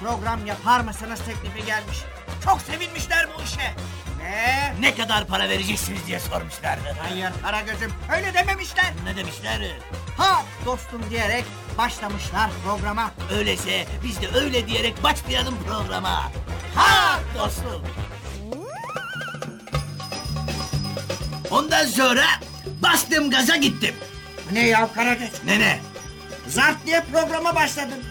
program yapar mısınız teklifi gelmiş. Çok sevinmişler bu işe. Ne? Ne kadar para vereceksiniz diye sormuşlardı. Hayır Karagöz'üm öyle dememişler. Ne demişler? Ha dostum diyerek başlamışlar programa. Öyleyse biz de öyle diyerek başlayalım programa. Ha dostum. Ondan sonra bastım gaza gittim. Ne ya Karagöz? Ne ne? Zart diye programa başladın.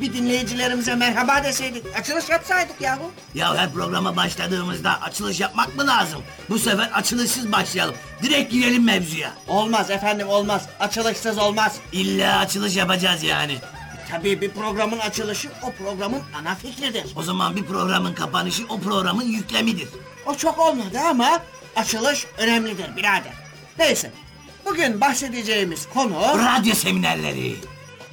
Bir dinleyicilerimize merhaba deseydik, açılış yapsaydık yahu. Ya her programa başladığımızda açılış yapmak mı lazım? Bu sefer açılışsız başlayalım. Direkt girelim mevzuya. Olmaz efendim olmaz. Açılışsız olmaz. İlla açılış yapacağız yani. Tabii bir programın açılışı o programın ana fikridir. O zaman bir programın kapanışı o programın yüklemidir. O çok olmadı ama açılış önemlidir birader. Neyse. Bugün bahsedeceğimiz konu... Radyo seminerleri.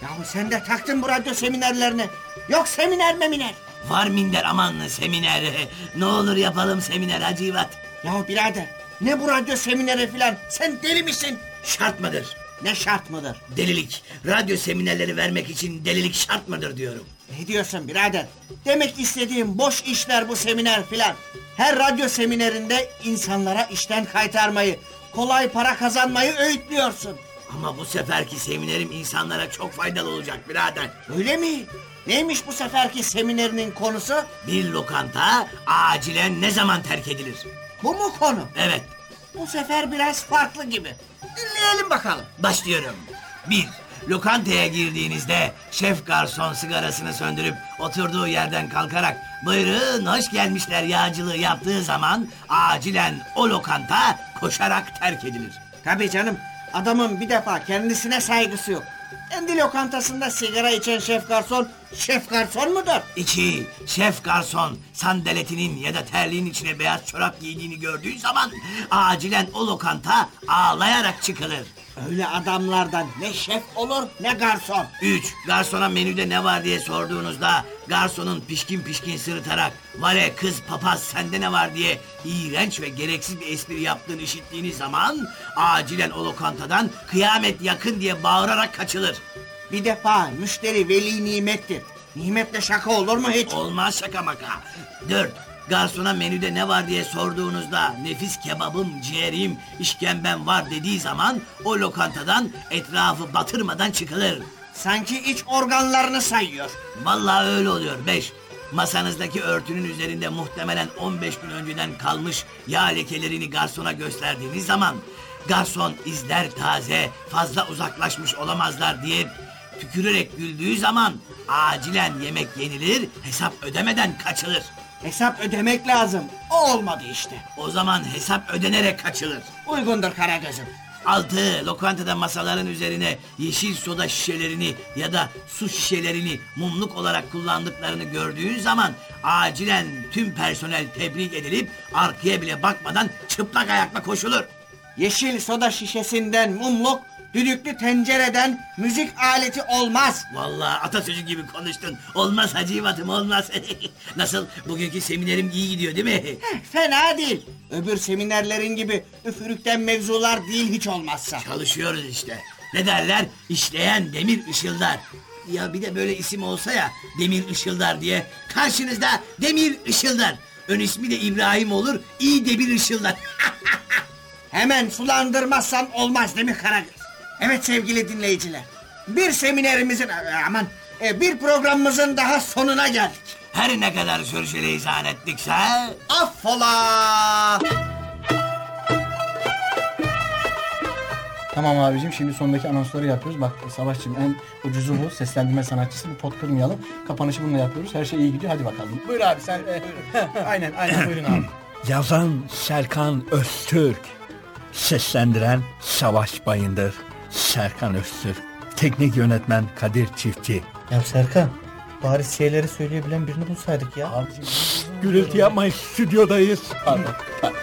Yahu sen de taktın bu radyo seminerlerine. Yok seminer meminer. Var minder aman seminer. Ne olur yapalım seminer Hacivat. Yahu birader ne bu radyo semineri filan sen deli misin? Şart mıdır? Ne şart mıdır? Delilik. Radyo seminerleri vermek için delilik şart mıdır diyorum. Ne diyorsun birader? Demek istediğim boş işler bu seminer filan. Her radyo seminerinde insanlara işten kaytarmayı, kolay para kazanmayı öğütlüyorsun. Ama bu seferki seminerim insanlara çok faydalı olacak birader. Öyle mi? Neymiş bu seferki seminerinin konusu? Bir lokanta acilen ne zaman terk edilir? Bu mu konu? Evet, Bu sefer biraz farklı gibi. Dinleyelim bakalım. başlıyorum. Bir, lokantaya girdiğinizde şef garson sigarasını söndürüp oturduğu yerden kalkarak buyurun hoş gelmişler yağcılığı yaptığı zaman acilen o lokanta koşarak terk edilir. Tabii canım. Adamın bir defa kendisine saygısı yok. Kendi lokantasında sigara içen şef garson, şef garson mudur? İki, şef garson sandaletinin ya da terliğin içine beyaz çorap giydiğini gördüğü zaman acilen o lokanta ağlayarak çıkılır. Öyle adamlardan ne şef olur ne garson. Üç, garsona menüde ne var diye sorduğunuzda garsonun pişkin pişkin sırıtarak vale kız papaz sende ne var diye iğrenç ve gereksiz bir espri yaptığını işittiğiniz zaman acilen o lokantadan kıyamet yakın diye bağırarak kaçılır. Bir defa müşteri veli nimettir. Nimetle şaka olur mu hiç? Olmaz şaka maka. Dört, garsona menüde ne var diye sorduğunuzda nefis kebabım, ciğerim, işkembem var dediği zaman o lokantadan etrafı batırmadan çıkılır. Sanki iç organlarını sayıyor. Vallahi öyle oluyor. Beş. Masanızdaki örtünün üzerinde muhtemelen 15 gün önceden kalmış yağ lekelerini garsona gösterdiğiniz zaman garson izler taze fazla uzaklaşmış olamazlar diye tükürerek güldüğü zaman acilen yemek yenilir hesap ödemeden kaçılır. Hesap ödemek lazım. O olmadı işte. O zaman hesap ödenerek kaçılır. Uygundur Karagöz'üm. Altı, lokantada masaların üzerine yeşil soda şişelerini ya da su şişelerini mumluk olarak kullandıklarını gördüğün zaman acilen tüm personel tebrik edilip arkaya bile bakmadan çıplak ayakla koşulur. Yeşil soda şişesinden mumluk, düdüklü tencereden müzik aleti olmaz. Vallahi atasözü gibi konuştun. Olmaz Hacivat'ım olmaz. Nasıl bugünkü seminerim iyi gidiyor değil mi? Fena değil. Öbür seminerlerin gibi üfürükten mevzular değil hiç olmazsa. Çalışıyoruz işte. Ne derler? İşleyen demir ışıldar. Ya bir de böyle isim olsa ya Demir Işıldar diye. Karşınızda Demir Işıldar. Ön ismi de İbrahim olur. İyi Demir Işıldar. Hemen sulandırmazsan olmaz değil mi Karagöz? Evet sevgili dinleyiciler. Bir seminerimizin e, aman e, bir programımızın daha sonuna geldik. Her ne kadar sürçülisan ettikse... Affola! Tamam abicim şimdi sondaki anonsları yapıyoruz. Bak Savaşçım en ucuzu bu. Seslendirme sanatçısı. Bir pot kırmayalım. Kapanışı bununla yapıyoruz. Her şey iyi gidiyor. Hadi bakalım. Buyur abi sen. e, aynen aynen buyurun abi. Yazan Serkan Öztürk. Seslendiren Savaş Bayındır. Serkan Öztürk. Teknik yönetmen Kadir Çiftçi. Ya Serkan bari şeyleri söyleyebilen birini bulsaydık ya. Gürültü yapmayın stüdyodayız. Pardon. pardon.